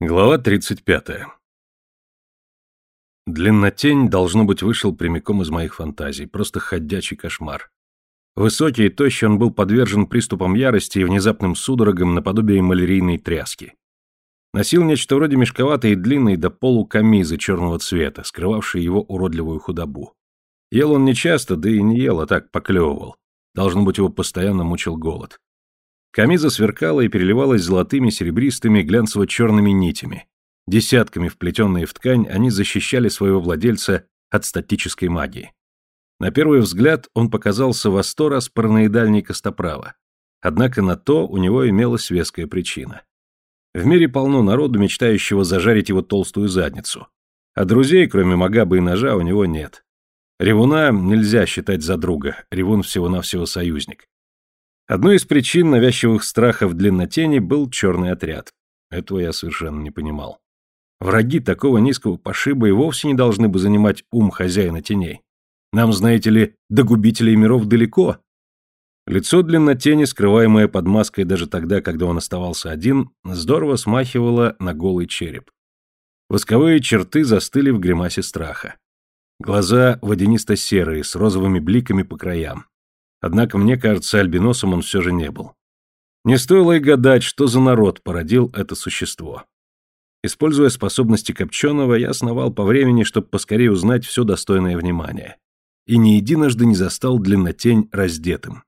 Глава 35. Длиннотень, должно быть, вышел прямиком из моих фантазий, просто ходячий кошмар. Высокий и тощий он был подвержен приступам ярости и внезапным судорогам наподобие малярийной тряски. Носил нечто вроде мешковатой и длинной до полу камизы черного цвета, скрывавшей его уродливую худобу. Ел он нечасто, да и не ел, а так поклевывал. Должно быть, его постоянно мучил голод. Камиза сверкала и переливалась золотыми, серебристыми, глянцево-черными нитями. Десятками вплетенные в ткань, они защищали своего владельца от статической магии. На первый взгляд он показался во сто раз параноидальней Костоправа. Однако на то у него имелась веская причина. В мире полно народу, мечтающего зажарить его толстую задницу. А друзей, кроме Магабы и ножа, у него нет. Ревуна нельзя считать за друга, Ревун всего-навсего союзник. Одной из причин навязчивых страхов длиннотени был черный отряд. Этого я совершенно не понимал. Враги такого низкого пошиба и вовсе не должны бы занимать ум хозяина теней. Нам, знаете ли, до губителей миров далеко. Лицо длиннотени, скрываемое под маской даже тогда, когда он оставался один, здорово смахивало на голый череп. Восковые черты застыли в гримасе страха. Глаза водянисто-серые, с розовыми бликами по краям. Однако, мне кажется, альбиносом он все же не был. Не стоило и гадать, что за народ породил это существо. Используя способности Копченого, я сновал по времени, чтобы поскорее узнать все достойное внимания. И ни единожды не застал длиннотень раздетым.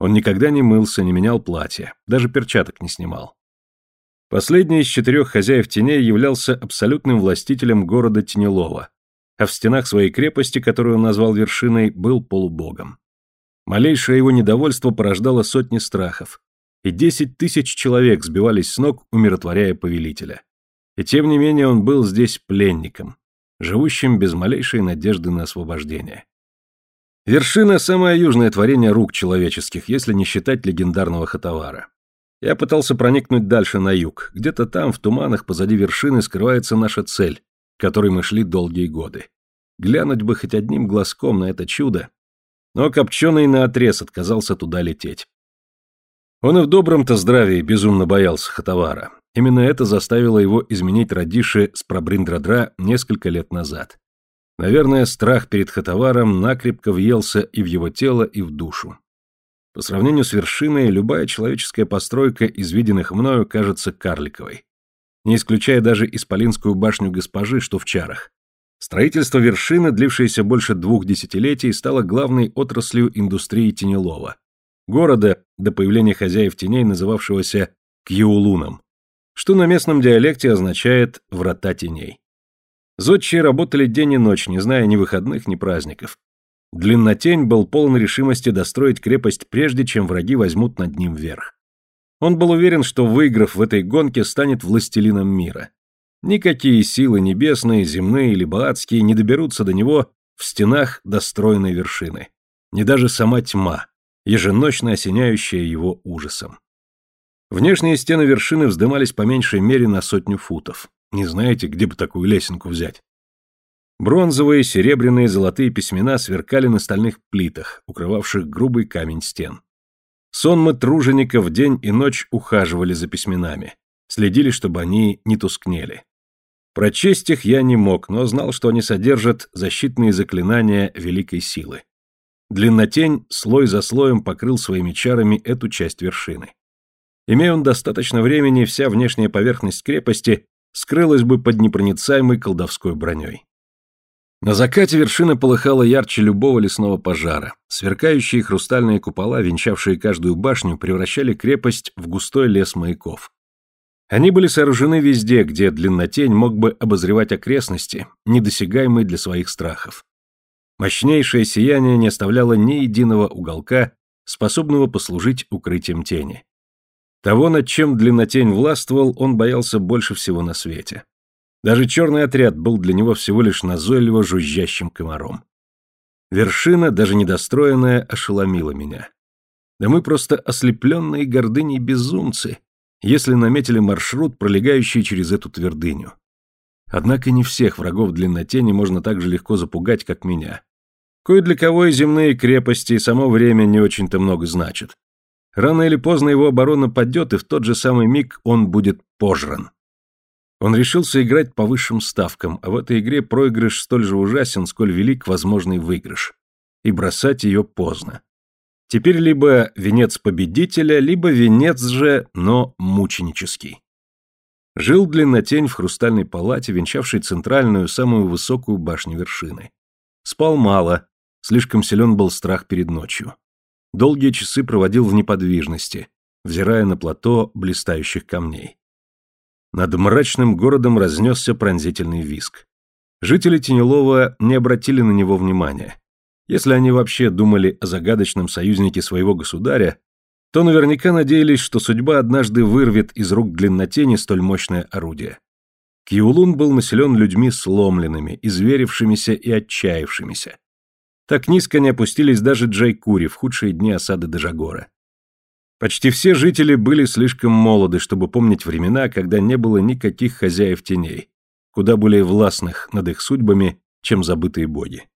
Он никогда не мылся, не менял платья, даже перчаток не снимал. Последний из четырех хозяев теней являлся абсолютным властителем города Тенелова, а в стенах своей крепости, которую он назвал вершиной, был полубогом. Малейшее его недовольство порождало сотни страхов, и десять тысяч человек сбивались с ног, умиротворяя повелителя. И тем не менее он был здесь пленником, живущим без малейшей надежды на освобождение. Вершина – самое южное творение рук человеческих, если не считать легендарного Хатавара. Я пытался проникнуть дальше на юг. Где-то там, в туманах, позади вершины, скрывается наша цель, к которой мы шли долгие годы. Глянуть бы хоть одним глазком на это чудо, но Копченый наотрез отказался туда лететь. Он и в добром-то здравии безумно боялся Хатавара. Именно это заставило его изменить Радиши с Прабриндрадра несколько лет назад. Наверное, страх перед Хатаваром накрепко въелся и в его тело, и в душу. По сравнению с вершиной, любая человеческая постройка из виденных мною кажется карликовой. Не исключая даже Исполинскую башню госпожи, что в чарах. Строительство вершины, длившееся больше двух десятилетий, стало главной отраслью индустрии Тенелова. Города, до появления хозяев теней, называвшегося Кьюлуном, что на местном диалекте означает «врата теней». Зодчие работали день и ночь, не зная ни выходных, ни праздников. Длиннотень был полон решимости достроить крепость прежде, чем враги возьмут над ним верх. Он был уверен, что, выиграв в этой гонке, станет властелином мира. Никакие силы небесные, земные или баатские не доберутся до него в стенах достроенной вершины. Не даже сама тьма, еженочно осеняющая его ужасом. Внешние стены вершины вздымались по меньшей мере на сотню футов. Не знаете, где бы такую лесенку взять? Бронзовые, серебряные, золотые письмена сверкали на стальных плитах, укрывавших грубый камень стен. Сонмы тружеников день и ночь ухаживали за письменами, следили, чтобы они не тускнели. Прочесть их я не мог, но знал, что они содержат защитные заклинания великой силы. Длиннотень слой за слоем покрыл своими чарами эту часть вершины. Имея он достаточно времени, вся внешняя поверхность крепости скрылась бы под непроницаемой колдовской броней. На закате вершина полыхала ярче любого лесного пожара. Сверкающие хрустальные купола, венчавшие каждую башню, превращали крепость в густой лес маяков. Они были сооружены везде, где длиннотень мог бы обозревать окрестности, недосягаемые для своих страхов. Мощнейшее сияние не оставляло ни единого уголка, способного послужить укрытием тени. Того, над чем длиннотень властвовал, он боялся больше всего на свете. Даже черный отряд был для него всего лишь назойливо жужжащим комаром. Вершина, даже недостроенная, ошеломила меня. Да мы просто ослепленные гордыней безумцы, если наметили маршрут, пролегающий через эту твердыню. Однако не всех врагов длиннотени можно так же легко запугать, как меня. Кое для кого и земные крепости, и само время не очень-то много значит. Рано или поздно его оборона падет, и в тот же самый миг он будет пожран. Он решился играть по высшим ставкам, а в этой игре проигрыш столь же ужасен, сколь велик возможный выигрыш. И бросать ее поздно. Теперь либо венец победителя, либо венец же, но мученический. Жил длиннотень в хрустальной палате, венчавшей центральную, самую высокую башню вершины. Спал мало, слишком силен был страх перед ночью. Долгие часы проводил в неподвижности, взирая на плато блистающих камней. Над мрачным городом разнесся пронзительный виск. Жители Тенелова не обратили на него внимания. Если они вообще думали о загадочном союзнике своего государя, то наверняка надеялись, что судьба однажды вырвет из рук длиннотени столь мощное орудие. Киулун был населен людьми сломленными, изверившимися и отчаявшимися. Так низко не опустились даже Джайкури в худшие дни осады Дежагора. Почти все жители были слишком молоды, чтобы помнить времена, когда не было никаких хозяев теней, куда более властных над их судьбами, чем забытые боги.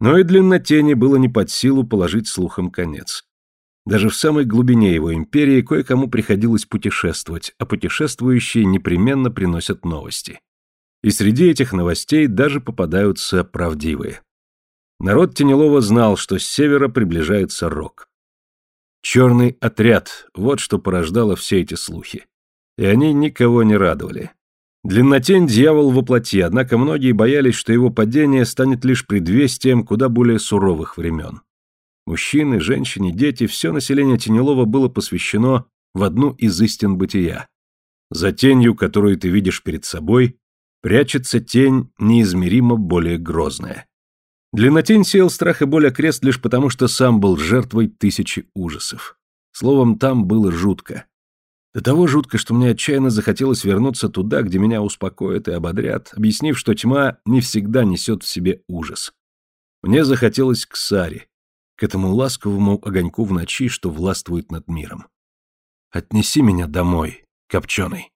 Но и длиннотени было не под силу положить слухам конец. Даже в самой глубине его империи кое-кому приходилось путешествовать, а путешествующие непременно приносят новости. И среди этих новостей даже попадаются правдивые. Народ Тенелова знал, что с севера приближается Рок. Черный отряд – вот что порождало все эти слухи. И они никого не радовали. Длиннотень – дьявол воплоти, однако многие боялись, что его падение станет лишь предвестием куда более суровых времен. Мужчины, женщины, дети – все население Тенелова было посвящено в одну из истин бытия. За тенью, которую ты видишь перед собой, прячется тень неизмеримо более грозная. Длиннотень сеял страх и боль окрест лишь потому, что сам был жертвой тысячи ужасов. Словом, там было жутко. До того жутко, что мне отчаянно захотелось вернуться туда, где меня успокоят и ободрят, объяснив, что тьма не всегда несет в себе ужас. Мне захотелось к Саре, к этому ласковому огоньку в ночи, что властвует над миром. «Отнеси меня домой, копченый».